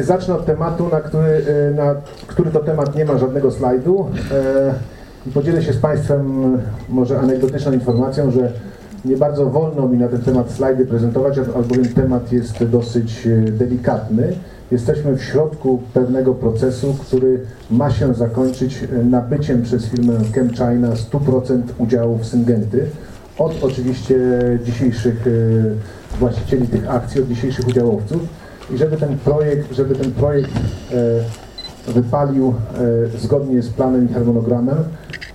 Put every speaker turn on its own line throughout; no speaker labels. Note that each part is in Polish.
Zacznę od tematu, na który, e, na który to temat nie ma żadnego slajdu. E, podzielę się z Państwem może anegdotyczną informacją, że nie bardzo wolno mi na ten temat slajdy prezentować, albowiem temat jest dosyć e, delikatny. Jesteśmy w środku pewnego procesu, który ma się zakończyć nabyciem przez firmę ChemChina 100% udziałów Syngenty od oczywiście dzisiejszych właścicieli tych akcji, od dzisiejszych udziałowców i żeby ten projekt, żeby ten projekt e, wypalił e, zgodnie z planem i harmonogramem,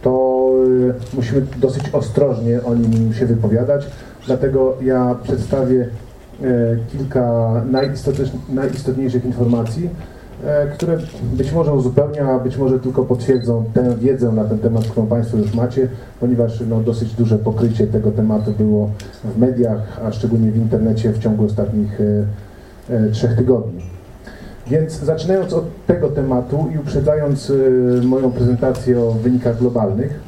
to e, musimy dosyć ostrożnie o nim się wypowiadać. Dlatego ja przedstawię kilka najistotniejszych informacji, które być może uzupełnią, a być może tylko potwierdzą tę wiedzę na ten temat, którą Państwo już macie, ponieważ no, dosyć duże pokrycie tego tematu było w mediach, a szczególnie w internecie w ciągu ostatnich trzech tygodni. Więc zaczynając od tego tematu i uprzedzając e, moją prezentację o wynikach globalnych,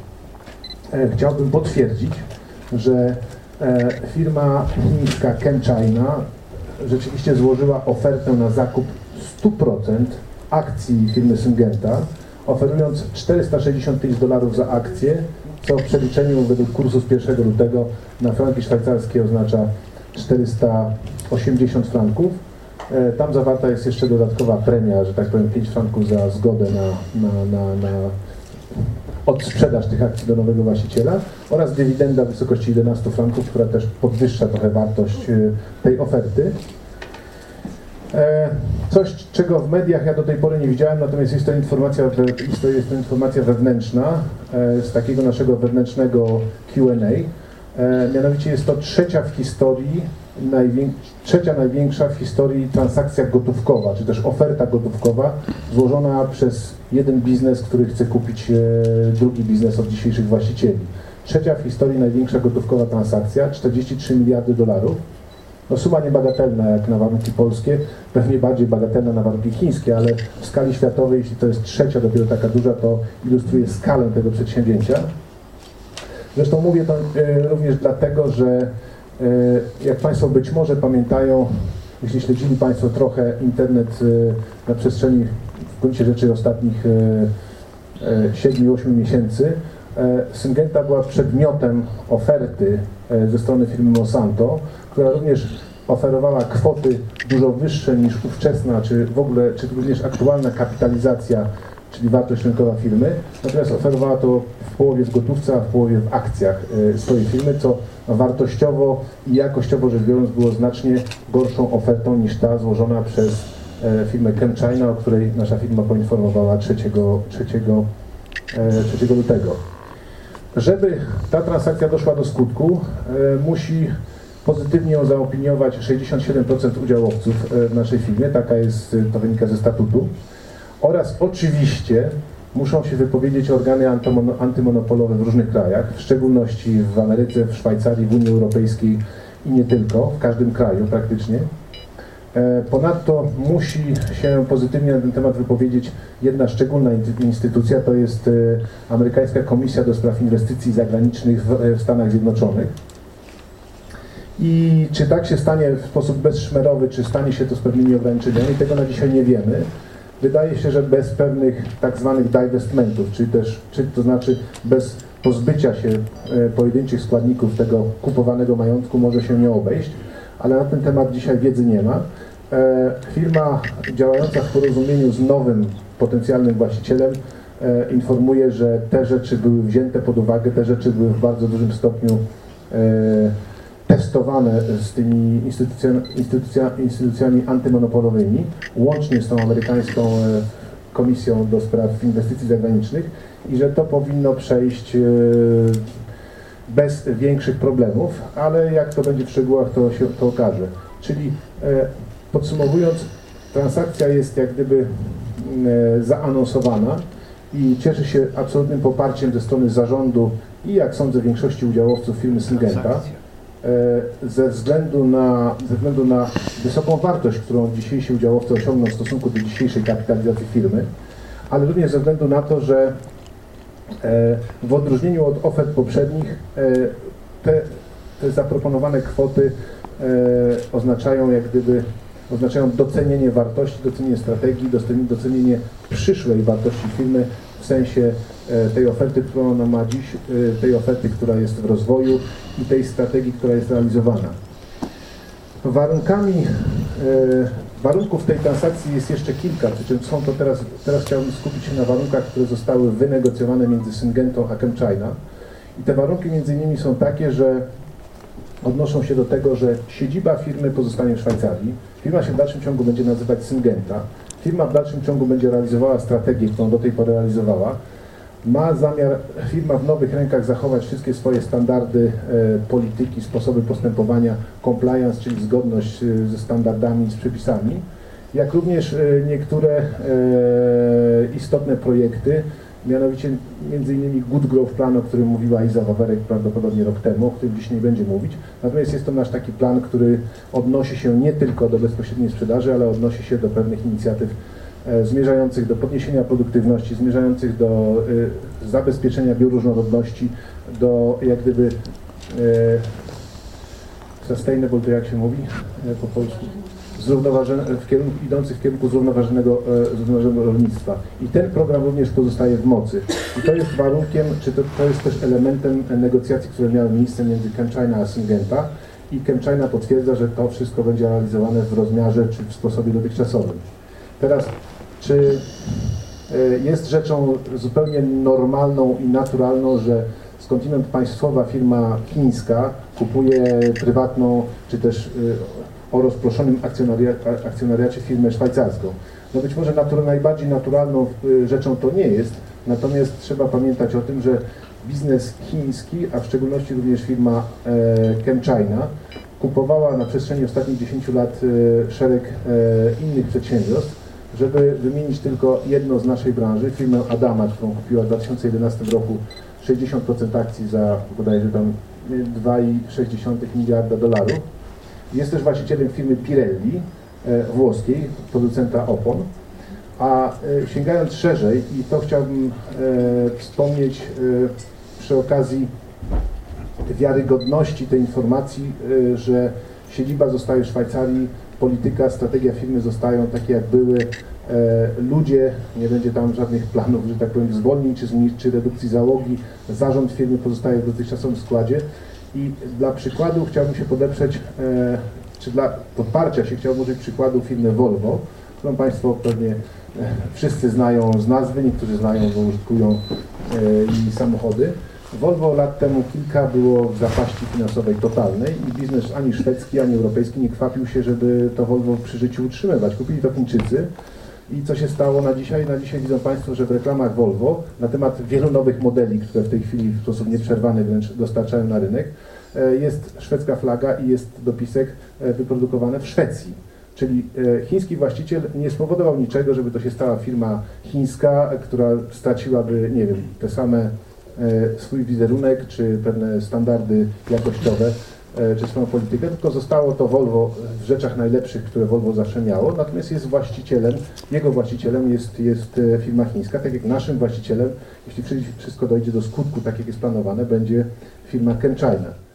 e, chciałbym potwierdzić, że firma chińska ChemChina rzeczywiście złożyła ofertę na zakup 100% akcji firmy Syngenta, oferując 465 dolarów za akcję, co w przeliczeniu według kursu z 1 lutego na franki szwajcarskie oznacza 480 franków. E, tam zawarta jest jeszcze dodatkowa premia, że tak powiem 5 franków za zgodę na, na, na, na odsprzedaż tych akcji do nowego właściciela oraz dywidenda w wysokości 11 franków, która też podwyższa trochę wartość e, tej oferty. E, coś, czego w mediach ja do tej pory nie widziałem, natomiast jest to informacja, jest to, jest to informacja wewnętrzna z takiego naszego wewnętrznego Q&A. Mianowicie jest to trzecia w historii trzecia największa w historii transakcja gotówkowa, czy też oferta gotówkowa złożona przez jeden biznes, który chce kupić e, drugi biznes od dzisiejszych właścicieli. Trzecia w historii największa gotówkowa transakcja, 43 miliardy dolarów. No suma niebagatelna jak na warunki polskie, pewnie bardziej bagatelna na warunki chińskie, ale w skali światowej, jeśli to jest trzecia dopiero taka duża, to ilustruje skalę tego przedsięwzięcia. Zresztą mówię to e, również dlatego, że jak Państwo być może pamiętają, jeśli śledzili Państwo trochę internet e, na przestrzeni w gruncie rzeczy ostatnich 7-8 e, miesięcy, Syngenta była przedmiotem oferty ze strony firmy Monsanto, która również oferowała kwoty dużo wyższe niż ówczesna, czy w ogóle, czy również aktualna kapitalizacja czyli wartość rynkowa firmy, natomiast oferowała to w połowie w gotówce, a w połowie w akcjach e, swojej firmy, co wartościowo i jakościowo rzecz biorąc było znacznie gorszą ofertą niż ta złożona przez e, firmę ChemChina, o której nasza firma poinformowała 3, 3, 3 lutego. Żeby ta transakcja doszła do skutku, e, musi pozytywnie ją zaopiniować 67% udziałowców w naszej firmie, taka jest, to wynika ze statutu oraz oczywiście muszą się wypowiedzieć organy antymonopolowe w różnych krajach, w szczególności w Ameryce, w Szwajcarii, w Unii Europejskiej i nie tylko, w każdym kraju praktycznie. E, ponadto musi się pozytywnie na ten temat wypowiedzieć jedna szczególna instytucja, to jest e, Amerykańska Komisja do Spraw Inwestycji Zagranicznych w e, Stanach Zjednoczonych. I czy tak się stanie w sposób bezszmerowy, czy stanie się to z pewnymi ograniczeniami, tego na dzisiaj nie wiemy. Wydaje się, że bez pewnych tak zwanych divestmentów, czyli też, czy to znaczy bez pozbycia się e, pojedynczych składników tego kupowanego majątku może się nie obejść, ale na ten temat dzisiaj wiedzy nie ma. E, firma działająca w porozumieniu z nowym potencjalnym właścicielem e, informuje, że te rzeczy były wzięte pod uwagę, te rzeczy były w bardzo dużym stopniu testowane z tymi instytucjami, instytucja, instytucjami antymonopolowymi, łącznie z tą amerykańską e, Komisją do Spraw Inwestycji Zagranicznych i że to powinno przejść e, bez większych problemów, ale jak to będzie w szczegółach, to się to okaże. Czyli e, podsumowując, transakcja jest jak gdyby zaanonsowana i cieszy się absolutnym poparciem ze strony zarządu i jak sądzę większości udziałowców firmy Syngenta. E, ze względu na, ze względu na wysoką wartość, którą dzisiejsi udziałowcy osiągną w stosunku do dzisiejszej kapitalizacji firmy, ale również ze względu na to, że e, w odróżnieniu od ofert poprzednich e, te, te zaproponowane kwoty oznaczają jak gdyby oznaczają docenienie wartości, docenienie strategii, docenienie- docenienie przyszłej wartości firmy w sensie e, tej oferty, którą ona ma dziś, e, tej oferty, która jest w rozwoju i tej strategii, która jest realizowana. Warunkami, e, warunków tej transakcji jest jeszcze kilka, przy czym są to teraz, teraz chciałbym skupić się na warunkach, które zostały wynegocjowane między Syngentą a ChemChina. I te warunki między innymi są takie, że odnoszą się do tego, że siedziba firmy pozostanie w Szwajcarii, firma się w dalszym ciągu będzie nazywać Syngenta, firma w dalszym ciągu będzie realizowała strategię, którą do tej pory realizowała, ma zamiar firma w nowych rękach zachować wszystkie swoje standardy e, polityki, sposoby postępowania, compliance, czyli zgodność e, ze standardami z przepisami, jak również e, niektóre e, istotne projekty, mianowicie między innymi Good Growth Plan, o którym mówiła Iza Wawerek prawdopodobnie rok temu, o którym dziś nie będzie mówić. Natomiast jest to nasz taki plan, który odnosi się nie tylko do bezpośredniej sprzedaży, ale odnosi się do pewnych inicjatyw e, zmierzających do podniesienia produktywności, zmierzających do e, zabezpieczenia bioróżnorodności, do jak gdyby e, sustainable, to jak się mówi po polsku? W kierunku, idących w kierunku zrównoważonego, e, zrównoważonego rolnictwa. I ten program również pozostaje w mocy. I to jest warunkiem, czy to, to jest też elementem negocjacji, które miały miejsce między ChemChina a Syngenta. I ChemChina potwierdza, że to wszystko będzie realizowane w rozmiarze czy w sposobie dotychczasowym. Teraz, czy e, jest rzeczą zupełnie normalną i naturalną, że skądinąd państwowa firma chińska kupuje prywatną, czy też e, o rozproszonym akcjonariacie firmę szwajcarską. No być może natur, najbardziej naturalną y, rzeczą to nie jest, natomiast trzeba pamiętać o tym, że biznes chiński, a w szczególności również firma e, ChemChina, kupowała na przestrzeni ostatnich 10 lat e, szereg e, innych przedsiębiorstw, żeby wymienić tylko jedno z naszej branży, firmę Adama, którą kupiła w 2011 roku 60% akcji za bodajże tam y, 2,6 miliarda dolarów. Jest też właścicielem firmy Pirelli e, włoskiej, producenta opon. A e, sięgając szerzej, i to chciałbym e, wspomnieć przy okazji wiarygodności tej informacji, że siedziba zostaje w Szwajcarii, polityka, strategia firmy zostają takie jak były, ludzie, nie będzie tam żadnych planów, że tak powiem, zwolnień czy, czy redukcji załogi, zarząd firmy pozostaje w dotychczasowym składzie i dla przykładu chciałbym się podeprzeć, e, czy dla podparcia się chciałbym użyć przykładu firmy Volvo, którą Państwo pewnie e, wszyscy znają z nazwy, niektórzy znają, bo użytkują e, i samochody. Volvo lat temu kilka było w zapaści finansowej totalnej i biznes ani szwedzki, ani europejski nie kwapił się, żeby to Volvo przy życiu utrzymywać. Kupili to Chińczycy. I co się stało na dzisiaj? Na dzisiaj widzą Państwo, że w reklamach Volvo na temat wielu nowych modeli, które w tej chwili w sposób nieprzerwany wręcz dostarczają na rynek, e, jest szwedzka flaga i jest dopisek e, wyprodukowane w Szwecji. Czyli e, chiński właściciel nie spowodował niczego, żeby to się stała firma chińska, która straciłaby, nie wiem, te same swój wizerunek, czy pewne standardy jakościowe, czy swoją politykę, tylko zostało to Volvo w rzeczach najlepszych, które Volvo zawsze miało, natomiast jest właścicielem, jego właścicielem jest, jest e, firma chińska, tak jak naszym właścicielem, jeśli wszy- wszystko dojdzie do skutku, tak jak jest planowane, będzie firma ChemChina.